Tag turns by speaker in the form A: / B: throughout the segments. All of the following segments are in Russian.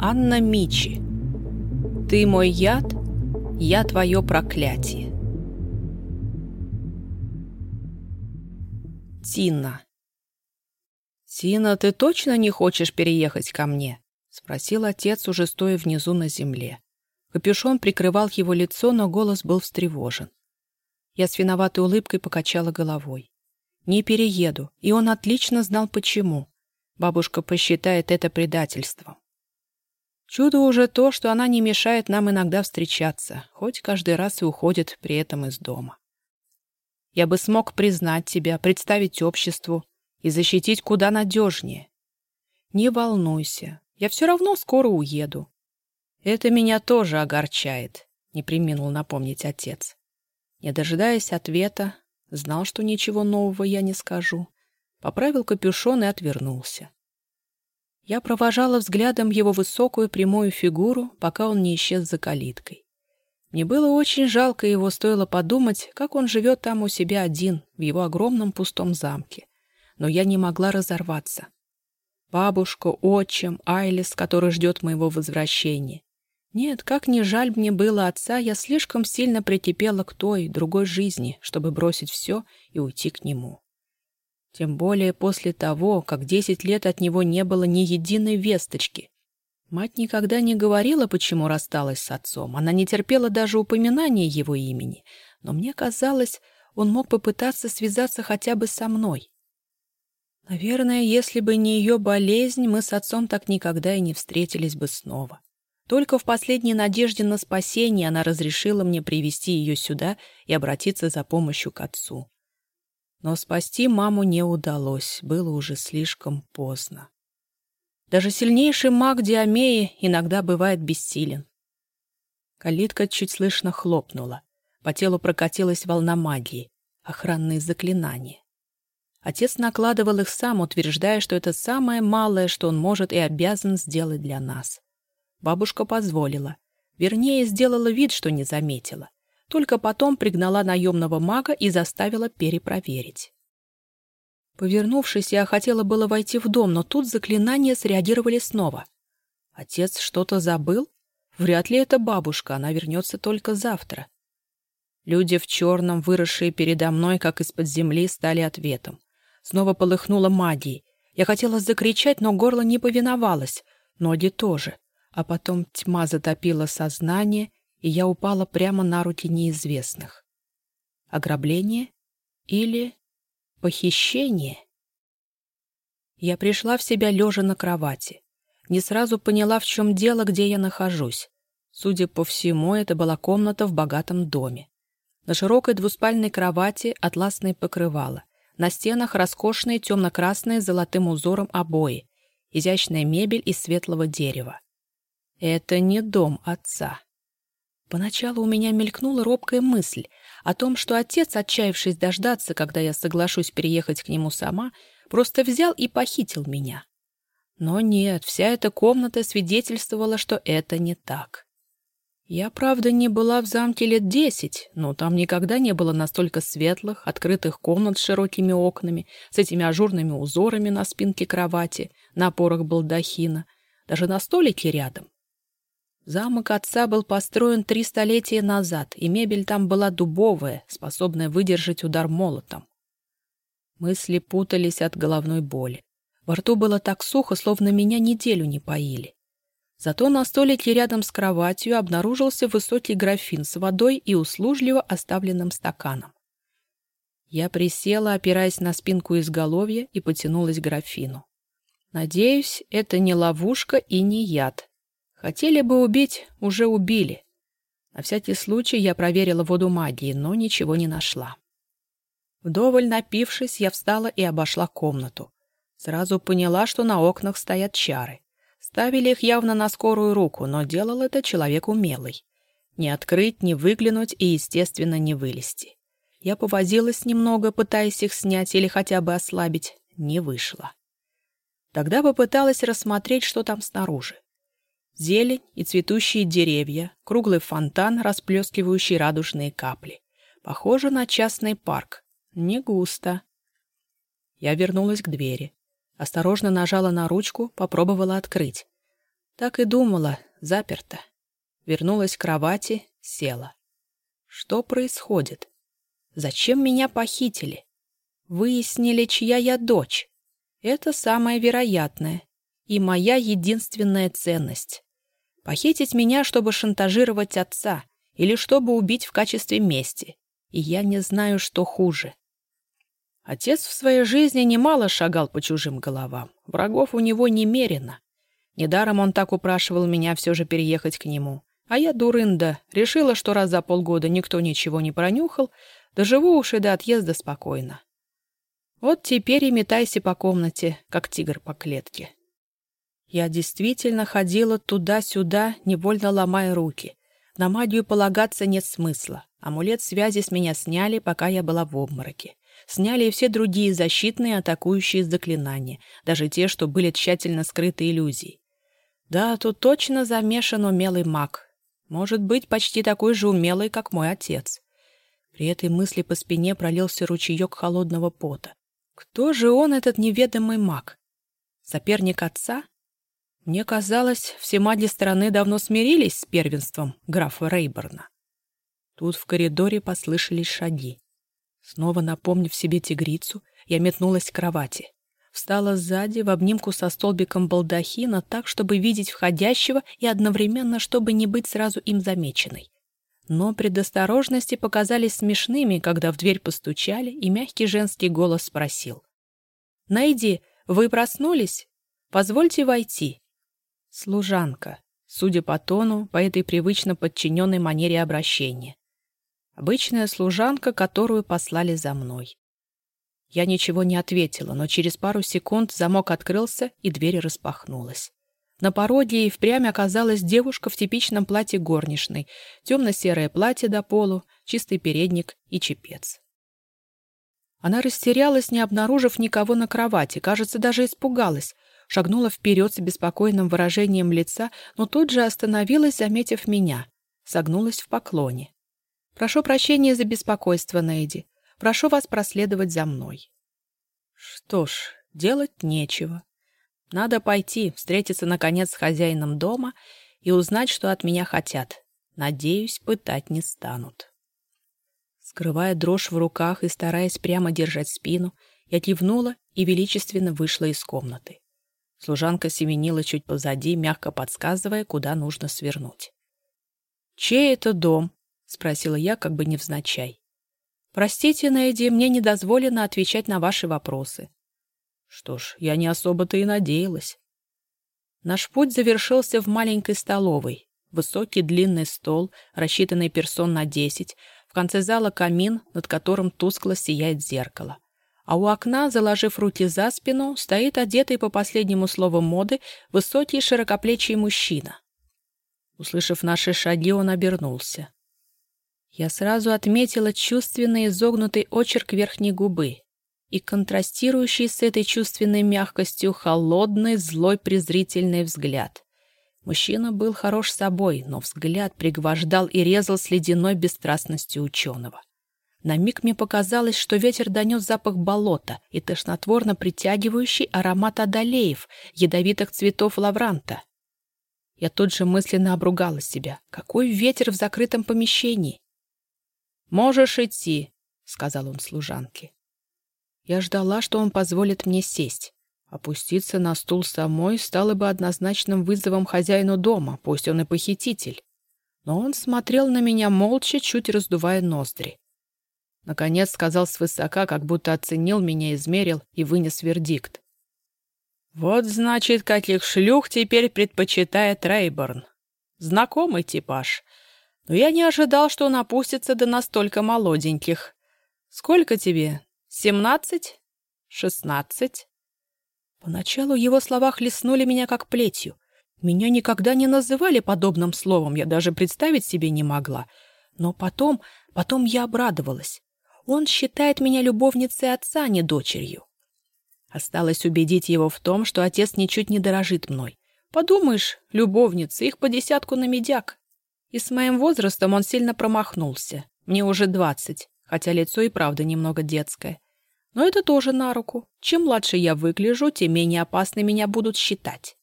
A: Анна Мичи. Ты мой яд, я твое проклятие. Тина. «Тина, ты точно не хочешь переехать ко мне?» — спросил отец, уже стоя внизу на земле. Капюшон прикрывал его лицо, но голос был встревожен. Я с виноватой улыбкой покачала головой. «Не перееду, и он отлично знал, почему. Бабушка посчитает это предательством. Чудо уже то, что она не мешает нам иногда встречаться, хоть каждый раз и уходит при этом из дома. Я бы смог признать тебя, представить обществу и защитить куда надежнее. Не волнуйся, я все равно скоро уеду. Это меня тоже огорчает, не приминул напомнить отец. Не дожидаясь ответа, знал, что ничего нового я не скажу, поправил капюшон и отвернулся. Я провожала взглядом его высокую прямую фигуру, пока он не исчез за калиткой. Мне было очень жалко его, стоило подумать, как он живет там у себя один, в его огромном пустом замке. Но я не могла разорваться. Бабушка, отчим, Айлис, который ждет моего возвращения. Нет, как ни жаль мне было отца, я слишком сильно прикипела к той, другой жизни, чтобы бросить все и уйти к нему. Тем более после того, как десять лет от него не было ни единой весточки. Мать никогда не говорила, почему рассталась с отцом. Она не терпела даже упоминания его имени. Но мне казалось, он мог попытаться связаться хотя бы со мной. Наверное, если бы не ее болезнь, мы с отцом так никогда и не встретились бы снова. Только в последней надежде на спасение она разрешила мне привести ее сюда и обратиться за помощью к отцу. Но спасти маму не удалось, было уже слишком поздно. Даже сильнейший маг Диамеи иногда бывает бессилен. Калитка чуть слышно хлопнула. По телу прокатилась волна магии, охранные заклинания. Отец накладывал их сам, утверждая, что это самое малое, что он может и обязан сделать для нас. Бабушка позволила. Вернее, сделала вид, что не заметила. Только потом пригнала наемного мага и заставила перепроверить. Повернувшись, я хотела было войти в дом, но тут заклинания среагировали снова. Отец что-то забыл? Вряд ли это бабушка, она вернется только завтра. Люди в черном, выросшие передо мной, как из-под земли, стали ответом. Снова полыхнула магией. Я хотела закричать, но горло не повиновалось. Ноги тоже. А потом тьма затопила сознание, и я упала прямо на руки неизвестных. Ограбление или похищение? Я пришла в себя лежа на кровати. Не сразу поняла, в чем дело, где я нахожусь. Судя по всему, это была комната в богатом доме. На широкой двуспальной кровати атласное покрывало. На стенах роскошные темно-красные с золотым узором обои. Изящная мебель из светлого дерева. Это не дом отца. Поначалу у меня мелькнула робкая мысль о том, что отец, отчаявшись дождаться, когда я соглашусь переехать к нему сама, просто взял и похитил меня. Но нет, вся эта комната свидетельствовала, что это не так. Я, правда, не была в замке лет десять, но там никогда не было настолько светлых, открытых комнат с широкими окнами, с этими ажурными узорами на спинке кровати, на опорах балдахина, даже на столике рядом. Замок отца был построен три столетия назад, и мебель там была дубовая, способная выдержать удар молотом. Мысли путались от головной боли. Во рту было так сухо, словно меня неделю не поили. Зато на столике рядом с кроватью обнаружился высокий графин с водой и услужливо оставленным стаканом. Я присела, опираясь на спинку изголовья, и потянулась к графину. Надеюсь, это не ловушка и не яд, Хотели бы убить, уже убили. На всякий случай я проверила воду магии, но ничего не нашла. Вдоволь напившись, я встала и обошла комнату. Сразу поняла, что на окнах стоят чары. Ставили их явно на скорую руку, но делал это человек умелый. Не открыть, не выглянуть и, естественно, не вылезти. Я повозилась немного, пытаясь их снять или хотя бы ослабить. Не вышло. Тогда попыталась рассмотреть, что там снаружи. Зелень и цветущие деревья, круглый фонтан, расплескивающий радужные капли. Похоже на частный парк. Не густо. Я вернулась к двери. Осторожно нажала на ручку, попробовала открыть. Так и думала, заперта. Вернулась к кровати, села. Что происходит? Зачем меня похитили? Выяснили, чья я дочь. Это самое вероятное и моя единственная ценность. Похитить меня, чтобы шантажировать отца или чтобы убить в качестве мести. И я не знаю, что хуже. Отец в своей жизни немало шагал по чужим головам. Врагов у него немерено. Недаром он так упрашивал меня все же переехать к нему. А я, дурында, решила, что раз за полгода никто ничего не пронюхал, доживу уж и до отъезда спокойно. Вот теперь и метайся по комнате, как тигр по клетке. Я действительно ходила туда-сюда, невольно ломая руки. На магию полагаться нет смысла. Амулет связи с меня сняли, пока я была в обмороке. Сняли и все другие защитные атакующие заклинания, даже те, что были тщательно скрыты иллюзией. Да, тут точно замешан умелый маг, может быть, почти такой же умелый, как мой отец. При этой мысли по спине пролился ручеек холодного пота. Кто же он, этот неведомый маг? Соперник отца? Мне казалось, все маги страны давно смирились с первенством графа Рейборна. Тут в коридоре послышались шаги. Снова напомнив себе тигрицу, я метнулась к кровати. Встала сзади в обнимку со столбиком балдахина так, чтобы видеть входящего и одновременно, чтобы не быть сразу им замеченной. Но предосторожности показались смешными, когда в дверь постучали, и мягкий женский голос спросил. «Найди, вы проснулись? Позвольте войти». Служанка, судя по тону, по этой привычно подчиненной манере обращения. Обычная служанка, которую послали за мной. Я ничего не ответила, но через пару секунд замок открылся, и дверь распахнулась. На пороге и впрямь оказалась девушка в типичном платье горничной, темно-серое платье до полу, чистый передник и чепец. Она растерялась, не обнаружив никого на кровати, кажется, даже испугалась, шагнула вперед с беспокойным выражением лица, но тут же остановилась, заметив меня, согнулась в поклоне. «Прошу прощения за беспокойство, Нейди. Прошу вас проследовать за мной». Что ж, делать нечего. Надо пойти, встретиться, наконец, с хозяином дома и узнать, что от меня хотят. Надеюсь, пытать не станут. Скрывая дрожь в руках и стараясь прямо держать спину, я кивнула и величественно вышла из комнаты. Служанка семенила чуть позади, мягко подсказывая, куда нужно свернуть. «Чей это дом?» — спросила я, как бы невзначай. Простите, Нэйди, мне не дозволено отвечать на ваши вопросы. Что ж, я не особо-то и надеялась. Наш путь завершился в маленькой столовой. Высокий длинный стол, рассчитанный персон на десять, в конце зала камин, над которым тускло сияет зеркало. А у окна, заложив руки за спину, стоит одетый по последнему слову моды высокий широкоплечий мужчина. Услышав наши шаги, он обернулся. Я сразу отметила чувственный изогнутый очерк верхней губы и контрастирующий с этой чувственной мягкостью холодный, злой, презрительный взгляд. Мужчина был хорош собой, но взгляд пригвождал и резал с ледяной бесстрастностью ученого. На миг мне показалось, что ветер донес запах болота и тошнотворно притягивающий аромат адалеев, ядовитых цветов лавранта. Я тут же мысленно обругала себя. Какой ветер в закрытом помещении! «Можешь идти», — сказал он служанке. Я ждала, что он позволит мне сесть. Опуститься на стул самой стало бы однозначным вызовом хозяину дома, пусть он и похититель. Но он смотрел на меня молча, чуть раздувая ноздри. Наконец сказал свысока, как будто оценил меня, измерил и вынес вердикт. «Вот, значит, каких шлюх теперь предпочитает Рейборн. Знакомый типаж но я не ожидал, что он опустится до настолько молоденьких. Сколько тебе? Семнадцать? Шестнадцать? Поначалу его слова хлестнули меня как плетью. Меня никогда не называли подобным словом, я даже представить себе не могла. Но потом, потом я обрадовалась. Он считает меня любовницей отца, а не дочерью. Осталось убедить его в том, что отец ничуть не дорожит мной. Подумаешь, любовницы, их по десятку на медяк. И с моим возрастом он сильно промахнулся. Мне уже двадцать, хотя лицо и правда немного детское. Но это тоже на руку. Чем младше я выгляжу, тем менее опасны меня будут считать.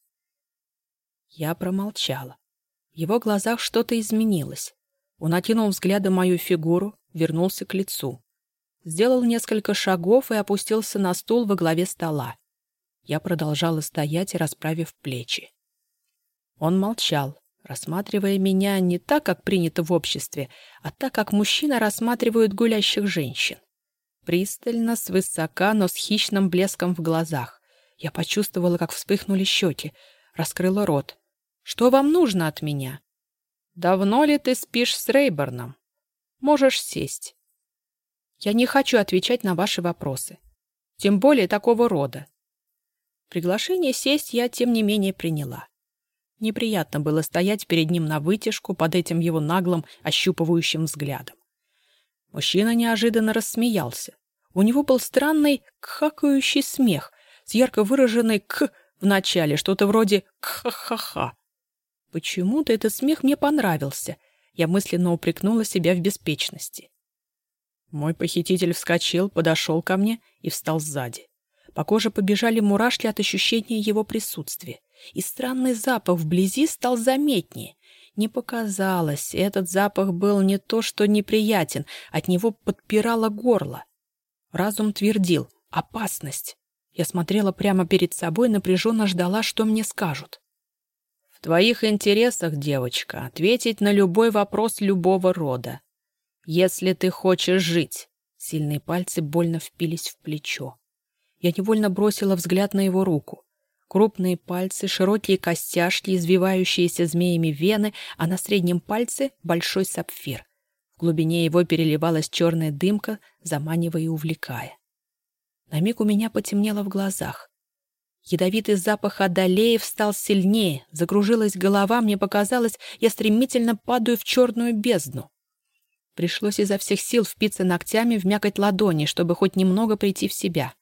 A: Я промолчала. В его глазах что-то изменилось. Он окинул взглядом мою фигуру, вернулся к лицу. Сделал несколько шагов и опустился на стул во главе стола. Я продолжала стоять, расправив плечи. Он молчал, рассматривая меня не так, как принято в обществе, а так, как мужчина рассматривают гулящих женщин. Пристально, свысока, но с хищным блеском в глазах. Я почувствовала, как вспыхнули щеки, раскрыла рот. «Что вам нужно от меня?» «Давно ли ты спишь с Рейборном? Можешь сесть». «Я не хочу отвечать на ваши вопросы. Тем более такого рода». Приглашение сесть я, тем не менее, приняла. Неприятно было стоять перед ним на вытяжку под этим его наглым, ощупывающим взглядом. Мужчина неожиданно рассмеялся. У него был странный кхакающий смех с ярко выраженной «к» в начале, что-то вроде «кха-ха-ха». Почему-то этот смех мне понравился. Я мысленно упрекнула себя в беспечности. Мой похититель вскочил, подошел ко мне и встал сзади. По коже побежали мурашки от ощущения его присутствия и странный запах вблизи стал заметнее. Не показалось, этот запах был не то что неприятен, от него подпирало горло. Разум твердил «опасность». Я смотрела прямо перед собой, напряженно ждала, что мне скажут. «В твоих интересах, девочка, ответить на любой вопрос любого рода. Если ты хочешь жить...» Сильные пальцы больно впились в плечо. Я невольно бросила взгляд на его руку. Крупные пальцы, широкие костяшки, извивающиеся змеями вены, а на среднем пальце — большой сапфир. В глубине его переливалась черная дымка, заманивая и увлекая. На миг у меня потемнело в глазах. Ядовитый запах одолеев стал сильнее, закружилась голова, мне показалось, я стремительно падаю в черную бездну. Пришлось изо всех сил впиться ногтями в мякоть ладони, чтобы хоть немного прийти в себя.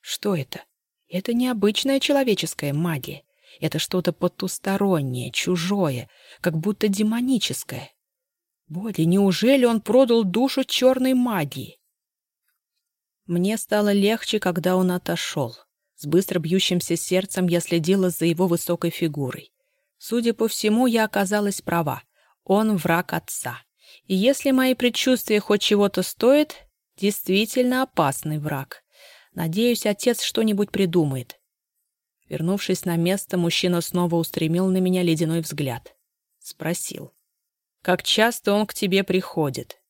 A: Что это? Это необычная человеческая магия. Это что-то потустороннее, чужое, как будто демоническое. Боди, неужели он продал душу черной магии? Мне стало легче, когда он отошел. С быстро бьющимся сердцем я следила за его высокой фигурой. Судя по всему, я оказалась права. Он враг отца. И если мои предчувствия хоть чего-то стоят, действительно опасный враг. Надеюсь, отец что-нибудь придумает. Вернувшись на место, мужчина снова устремил на меня ледяной взгляд. Спросил. «Как часто он к тебе приходит?»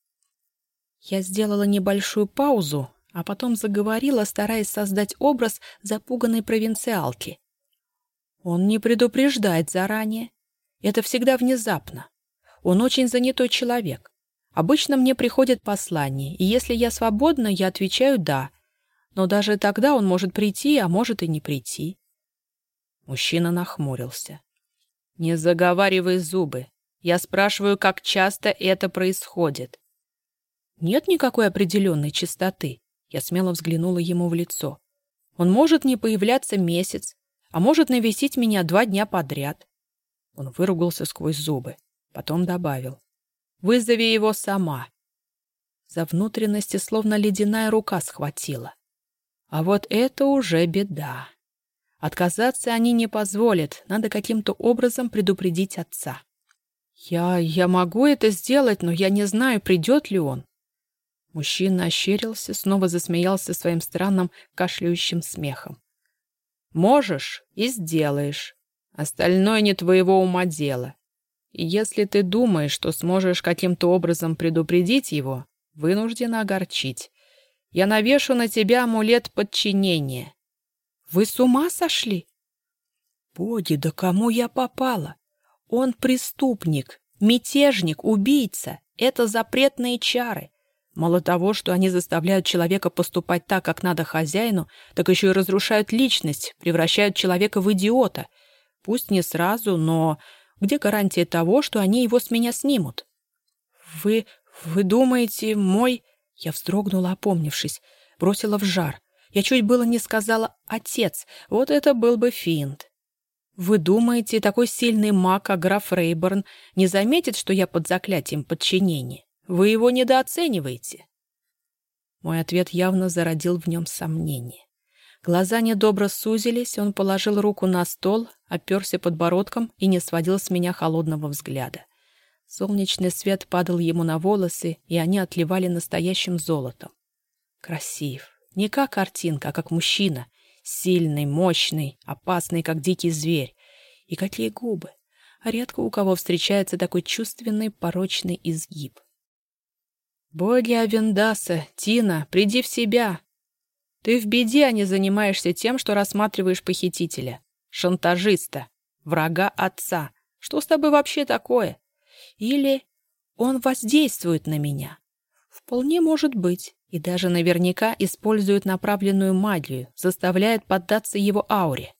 A: Я сделала небольшую паузу, а потом заговорила, стараясь создать образ запуганной провинциалки. Он не предупреждает заранее. Это всегда внезапно. Он очень занятой человек. Обычно мне приходит послание, и если я свободна, я отвечаю «да», но даже тогда он может прийти, а может и не прийти. Мужчина нахмурился. «Не заговаривай зубы. Я спрашиваю, как часто это происходит». «Нет никакой определенной частоты», — я смело взглянула ему в лицо. «Он может не появляться месяц, а может навестить меня два дня подряд». Он выругался сквозь зубы, потом добавил. «Вызови его сама». За внутренности словно ледяная рука схватила. А вот это уже беда. Отказаться они не позволят, надо каким-то образом предупредить отца. «Я... я могу это сделать, но я не знаю, придет ли он». Мужчина ощерился, снова засмеялся своим странным кашляющим смехом. «Можешь и сделаешь. Остальное не твоего ума дело. Если ты думаешь, что сможешь каким-то образом предупредить его, вынуждена огорчить. Я навешу на тебя амулет подчинения. Вы с ума сошли? Боги, да кому я попала? Он преступник, мятежник, убийца. Это запретные чары. Мало того, что они заставляют человека поступать так, как надо хозяину, так еще и разрушают личность, превращают человека в идиота. Пусть не сразу, но где гарантия того, что они его с меня снимут? Вы... вы думаете, мой... Я вздрогнула, опомнившись, бросила в жар. Я чуть было не сказала «отец», вот это был бы финт. Вы думаете, такой сильный маг, как граф Рейборн, не заметит, что я под заклятием подчинения? Вы его недооцениваете. Мой ответ явно зародил в нем сомнение. Глаза недобро сузились, он положил руку на стол, оперся подбородком и не сводил с меня холодного взгляда. Солнечный свет падал ему на волосы, и они отливали настоящим золотом. Красив. Не как картинка, а как мужчина. Сильный, мощный, опасный, как дикий зверь. И какие губы. Редко у кого встречается такой чувственный, порочный изгиб. «Бодья Авендаса, Тина, приди в себя!» Ты в беде, а не занимаешься тем, что рассматриваешь похитителя. Шантажиста. Врага отца. Что с тобой вообще такое? Или он воздействует на меня? Вполне может быть. И даже наверняка использует направленную магию, заставляет поддаться его ауре.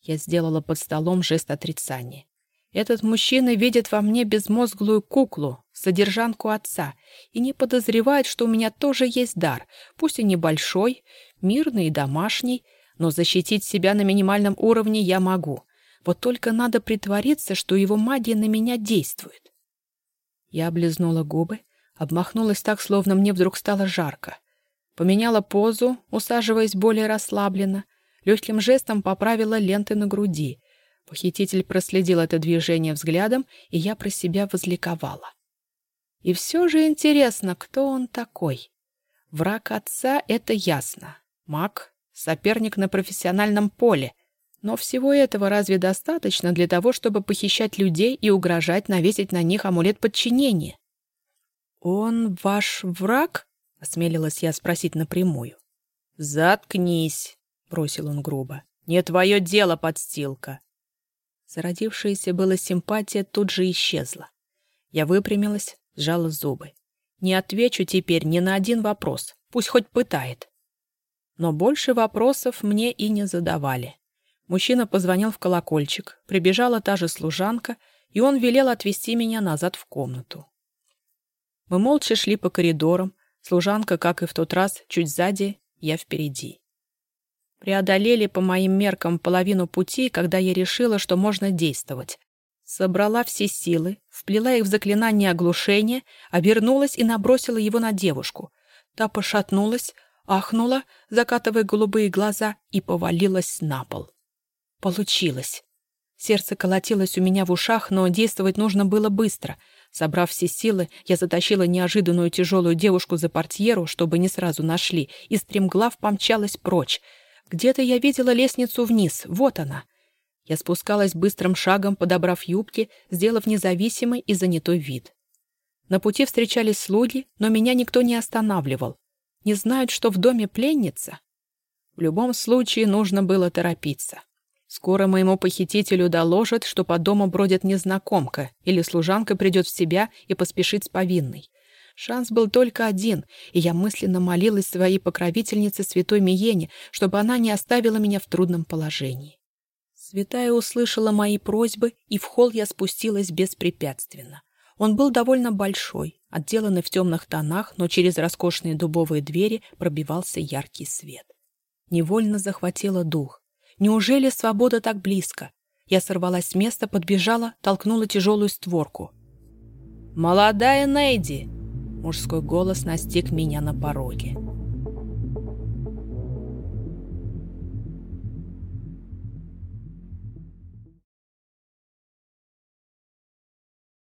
A: Я сделала под столом жест отрицания. Этот мужчина видит во мне безмозглую куклу, содержанку отца, и не подозревает, что у меня тоже есть дар, пусть и небольшой, мирный и домашний, но защитить себя на минимальном уровне я могу. Вот только надо притвориться, что его магия на меня действует. Я облизнула губы, обмахнулась так, словно мне вдруг стало жарко. Поменяла позу, усаживаясь более расслабленно, легким жестом поправила ленты на груди — Похититель проследил это движение взглядом, и я про себя возликовала. И все же интересно, кто он такой. Враг отца — это ясно. Маг — соперник на профессиональном поле. Но всего этого разве достаточно для того, чтобы похищать людей и угрожать навесить на них амулет подчинения? «Он ваш враг?» — осмелилась я спросить напрямую. «Заткнись!» — бросил он грубо. «Не твое дело, подстилка!» Зародившаяся была симпатия тут же исчезла. Я выпрямилась, сжала зубы. Не отвечу теперь ни на один вопрос, пусть хоть пытает. Но больше вопросов мне и не задавали. Мужчина позвонил в колокольчик, прибежала та же служанка, и он велел отвезти меня назад в комнату. Мы молча шли по коридорам, служанка, как и в тот раз, чуть сзади, я впереди. Преодолели по моим меркам половину пути, когда я решила, что можно действовать. Собрала все силы, вплела их в заклинание оглушения, обернулась и набросила его на девушку. Та пошатнулась, ахнула, закатывая голубые глаза, и повалилась на пол. Получилось. Сердце колотилось у меня в ушах, но действовать нужно было быстро. Собрав все силы, я затащила неожиданную тяжелую девушку за портьеру, чтобы не сразу нашли, и стремглав помчалась прочь — где-то я видела лестницу вниз, вот она. Я спускалась быстрым шагом, подобрав юбки, сделав независимый и занятой вид. На пути встречались слуги, но меня никто не останавливал. Не знают, что в доме пленница? В любом случае нужно было торопиться. Скоро моему похитителю доложат, что по дому бродит незнакомка, или служанка придет в себя и поспешит с повинной. Шанс был только один, и я мысленно молилась своей покровительнице святой Миене, чтобы она не оставила меня в трудном положении. Святая услышала мои просьбы, и в холл я спустилась беспрепятственно. Он был довольно большой, отделанный в темных тонах, но через роскошные дубовые двери пробивался яркий свет. Невольно захватила дух. Неужели свобода так близко? Я сорвалась с места, подбежала, толкнула тяжелую створку. «Молодая Нейди!» Мужской голос настиг меня на пороге.